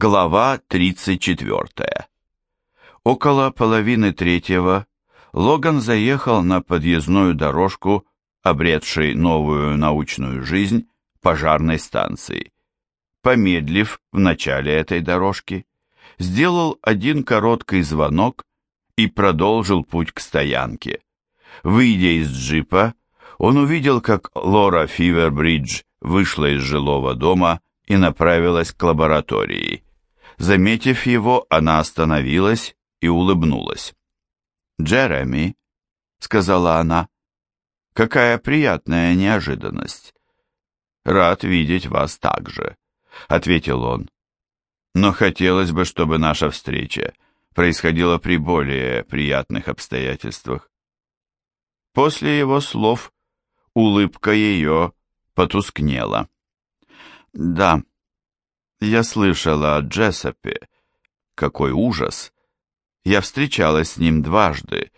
Глава 34. Около половины третьего Логан заехал на подъездную дорожку, обретшей новую научную жизнь, пожарной станции. Помедлив в начале этой дорожки, сделал один короткий звонок и продолжил путь к стоянке. Выйдя из джипа, он увидел, как Лора Фивербридж вышла из жилого дома и направилась к лаборатории. Заметив его, она остановилась и улыбнулась. «Джереми», — сказала она, — «какая приятная неожиданность». «Рад видеть вас также», — ответил он. «Но хотелось бы, чтобы наша встреча происходила при более приятных обстоятельствах». После его слов улыбка ее потускнела. Да, я слышала о Джессопе. Какой ужас! Я встречалась с ним дважды.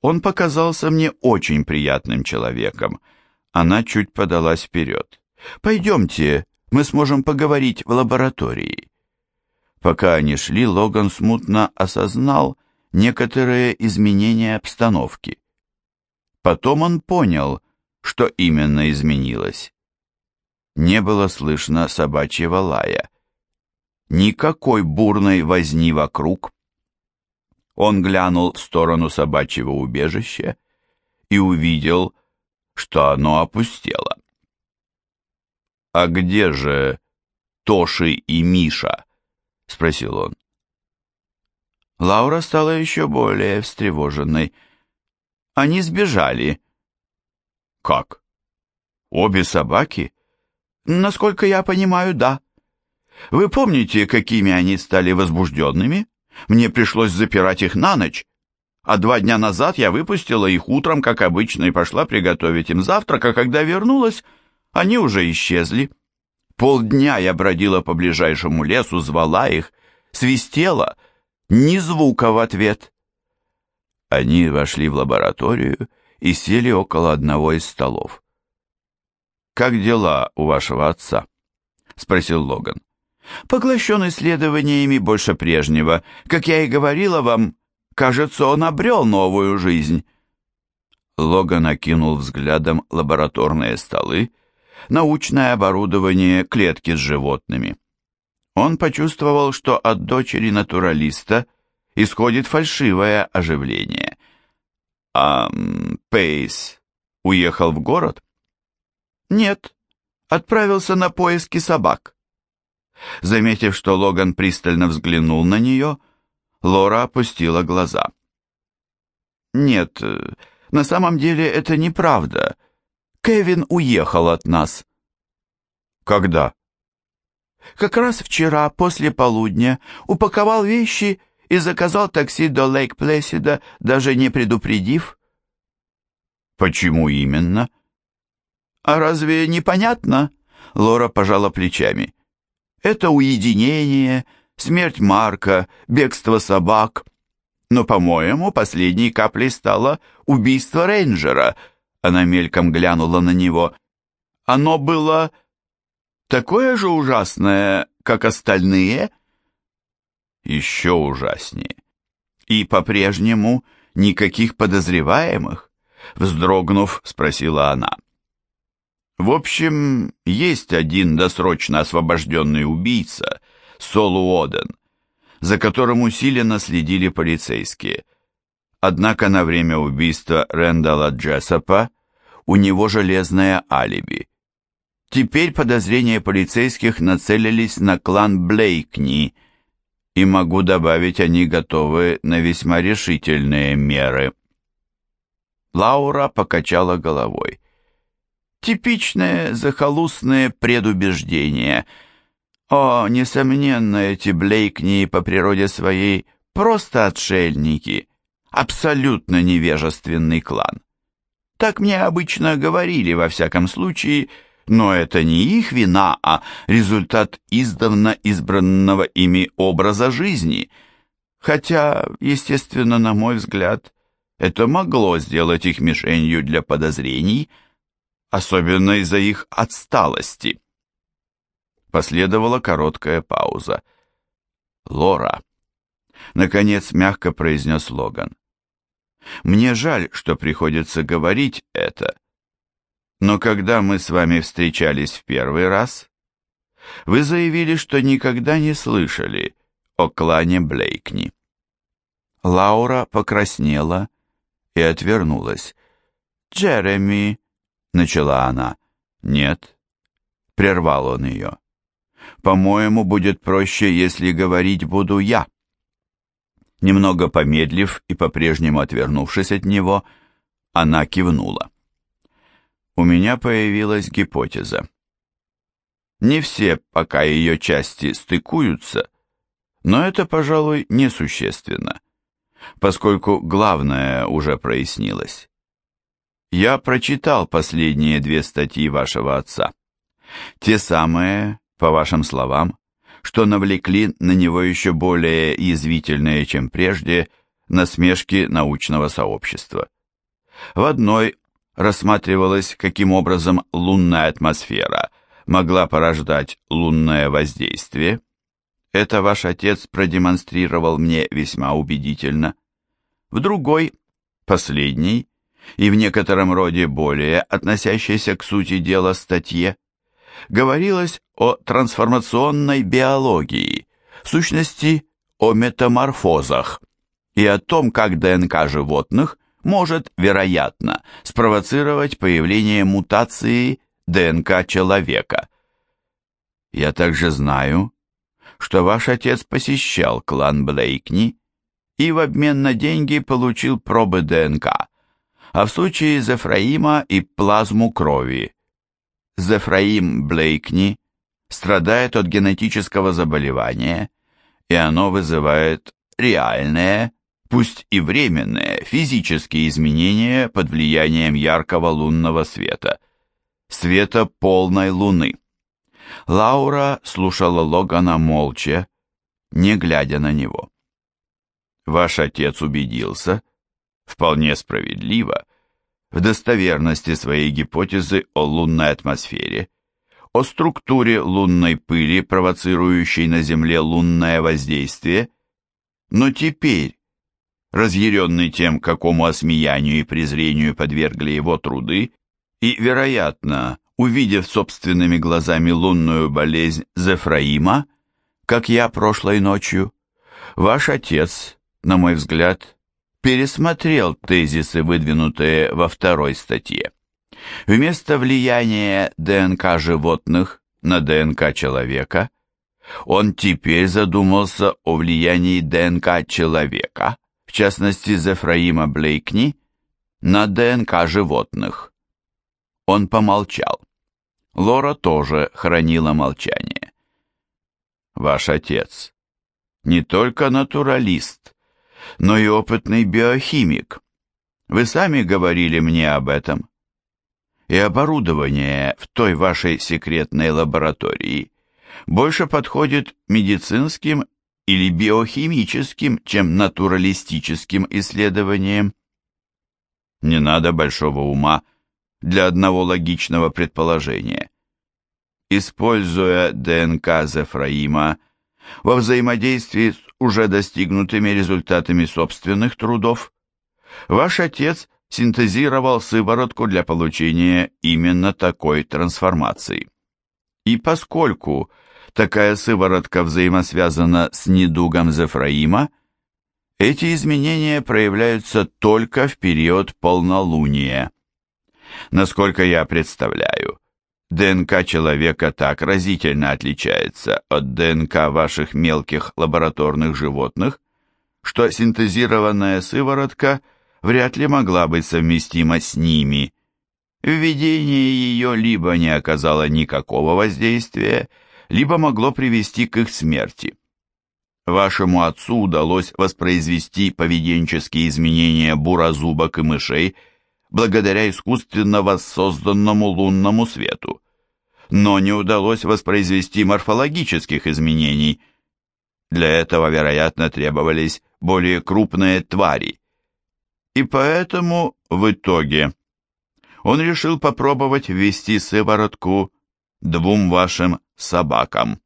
Он показался мне очень приятным человеком. Она чуть подалась вперед. «Пойдемте, мы сможем поговорить в лаборатории». Пока они шли, Логан смутно осознал некоторые изменения обстановки. Потом он понял, что именно изменилось не было слышно собачьего лая. Никакой бурной возни вокруг. Он глянул в сторону собачьего убежища и увидел, что оно опустело. «А где же Тоши и Миша?» — спросил он. Лаура стала еще более встревоженной. Они сбежали. «Как? Обе собаки?» Насколько я понимаю, да. Вы помните, какими они стали возбужденными? Мне пришлось запирать их на ночь. А два дня назад я выпустила их утром, как обычно, и пошла приготовить им завтрак, а когда вернулась, они уже исчезли. Полдня я бродила по ближайшему лесу, звала их, свистела, ни звука в ответ. Они вошли в лабораторию и сели около одного из столов. «Как дела у вашего отца?» — спросил Логан. «Поглощен исследованиями больше прежнего. Как я и говорила вам, кажется, он обрел новую жизнь». Логан окинул взглядом лабораторные столы, научное оборудование, клетки с животными. Он почувствовал, что от дочери натуралиста исходит фальшивое оживление. А Пейс уехал в город? «Нет, отправился на поиски собак». Заметив, что Логан пристально взглянул на нее, Лора опустила глаза. «Нет, на самом деле это неправда. Кевин уехал от нас». «Когда?» «Как раз вчера, после полудня, упаковал вещи и заказал такси до Лейк-Плэсида, даже не предупредив». «Почему именно?» «А разве непонятно?» Лора пожала плечами. «Это уединение, смерть Марка, бегство собак. Но, по-моему, последней каплей стало убийство рейнджера». Она мельком глянула на него. «Оно было такое же ужасное, как остальные?» «Еще ужаснее. И по-прежнему никаких подозреваемых?» Вздрогнув, спросила она. В общем, есть один досрочно освобожденный убийца, Солу Оден, за которым усиленно следили полицейские. Однако на время убийства Рэндала Джессопа у него железное алиби. Теперь подозрения полицейских нацелились на клан Блейкни, и могу добавить, они готовы на весьма решительные меры. Лаура покачала головой. Типичное захолустное предубеждение. О, несомненно, эти Блейкни по природе своей просто отшельники, абсолютно невежественный клан. Так мне обычно говорили, во всяком случае, но это не их вина, а результат издавна избранного ими образа жизни. Хотя, естественно, на мой взгляд, это могло сделать их мишенью для подозрений – особенно из-за их отсталости. Последовала короткая пауза. Лора. Наконец мягко произнес Логан. Мне жаль, что приходится говорить это, но когда мы с вами встречались в первый раз, вы заявили, что никогда не слышали о клане Блейкни. Лаура покраснела и отвернулась. «Джереми», — начала она. «Нет», — прервал он ее. «По-моему, будет проще, если говорить буду я». Немного помедлив и по-прежнему отвернувшись от него, она кивнула. У меня появилась гипотеза. Не все пока ее части стыкуются, но это, пожалуй, несущественно, поскольку главное уже прояснилось. Я прочитал последние две статьи вашего отца. Те самые, по вашим словам, что навлекли на него еще более язвительные, чем прежде, насмешки научного сообщества. В одной рассматривалось, каким образом лунная атмосфера могла порождать лунное воздействие. Это ваш отец продемонстрировал мне весьма убедительно. В другой, последней, и в некотором роде более относящейся к сути дела статье, говорилось о трансформационной биологии, в сущности, о метаморфозах, и о том, как ДНК животных может, вероятно, спровоцировать появление мутации ДНК человека. Я также знаю, что ваш отец посещал клан Блейкни и в обмен на деньги получил пробы ДНК, а в случае Зефраима и плазму крови. Зефраим Блейкни страдает от генетического заболевания, и оно вызывает реальные, пусть и временные, физические изменения под влиянием яркого лунного света, света полной луны. Лаура слушала Логана молча, не глядя на него. Ваш отец убедился, вполне справедливо, в достоверности своей гипотезы о лунной атмосфере, о структуре лунной пыли, провоцирующей на Земле лунное воздействие, но теперь, разъяренный тем, какому осмеянию и презрению подвергли его труды, и, вероятно, увидев собственными глазами лунную болезнь Зефраима, как я прошлой ночью, ваш отец, на мой взгляд, пересмотрел тезисы, выдвинутые во второй статье. Вместо влияния ДНК животных на ДНК человека, он теперь задумался о влиянии ДНК человека, в частности Зефраима Блейкни, на ДНК животных. Он помолчал. Лора тоже хранила молчание. «Ваш отец не только натуралист, но и опытный биохимик. Вы сами говорили мне об этом. И оборудование в той вашей секретной лаборатории больше подходит медицинским или биохимическим, чем натуралистическим исследованиям. Не надо большого ума для одного логичного предположения. Используя ДНК Зефраима во взаимодействии с уже достигнутыми результатами собственных трудов, ваш отец синтезировал сыворотку для получения именно такой трансформации. И поскольку такая сыворотка взаимосвязана с недугом Зефраима, эти изменения проявляются только в период полнолуния. Насколько я представляю, ДНК человека так разительно отличается от ДНК ваших мелких лабораторных животных, что синтезированная сыворотка вряд ли могла быть совместима с ними. Введение ее либо не оказало никакого воздействия, либо могло привести к их смерти. Вашему отцу удалось воспроизвести поведенческие изменения буразубок и мышей благодаря искусственно воссозданному лунному свету, но не удалось воспроизвести морфологических изменений. Для этого, вероятно, требовались более крупные твари. И поэтому в итоге он решил попробовать ввести сыворотку двум вашим собакам.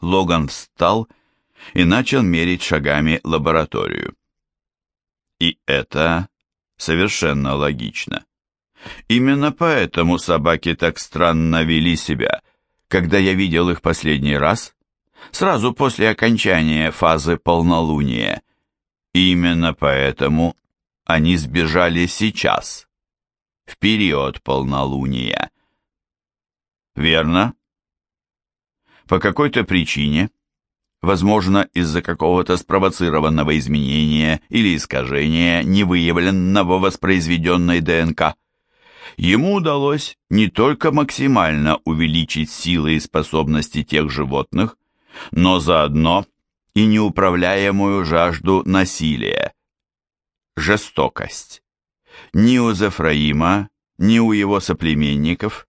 Логан встал и начал мерить шагами лабораторию. И это совершенно логично. Именно поэтому собаки так странно вели себя, когда я видел их последний раз, сразу после окончания фазы полнолуния. Именно поэтому они сбежали сейчас, в период полнолуния. Верно? По какой-то причине, возможно, из-за какого-то спровоцированного изменения или искажения, невыявленного воспроизведенной ДНК, ему удалось не только максимально увеличить силы и способности тех животных, но заодно и неуправляемую жажду насилия. Жестокость. Ни у Зефраима, ни у его соплеменников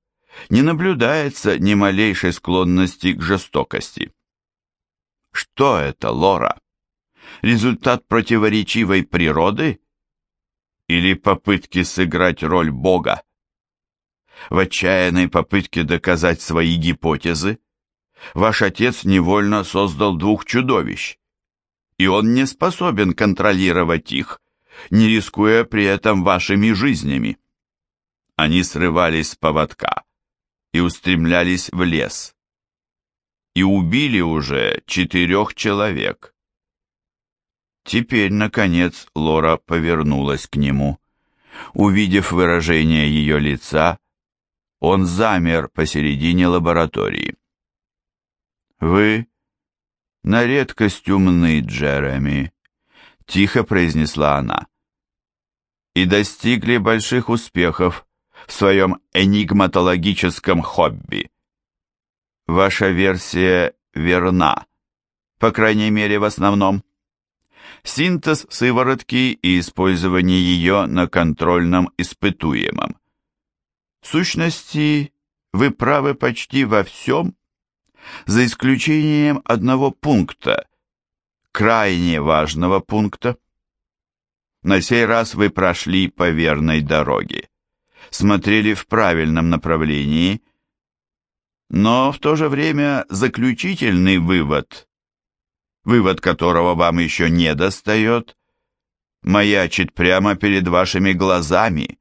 не наблюдается ни малейшей склонности к жестокости. Что это, Лора? Результат противоречивой природы? Или попытки сыграть роль Бога? В отчаянной попытке доказать свои гипотезы ваш отец невольно создал двух чудовищ, и он не способен контролировать их, не рискуя при этом вашими жизнями. Они срывались с поводка и устремлялись в лес. И убили уже четырех человек. Теперь, наконец, Лора повернулась к нему. Увидев выражение ее лица, он замер посередине лаборатории. «Вы на редкость умны, Джереми», — тихо произнесла она, «и достигли больших успехов в своем энигматологическом хобби. Ваша версия верна, по крайней мере в основном. Синтез сыворотки и использование ее на контрольном испытуемом. В сущности, вы правы почти во всем, за исключением одного пункта, крайне важного пункта. На сей раз вы прошли по верной дороге смотрели в правильном направлении, но в то же время заключительный вывод, вывод которого вам еще не достает, маячит прямо перед вашими глазами.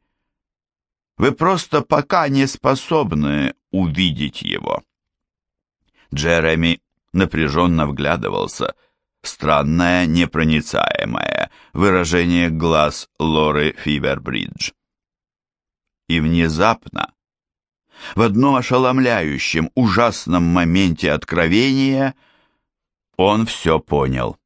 Вы просто пока не способны увидеть его. Джереми напряженно вглядывался в странное, непроницаемое выражение глаз Лоры Фибербридж и внезапно, в одном ошеломляющем, ужасном моменте откровения, он все понял.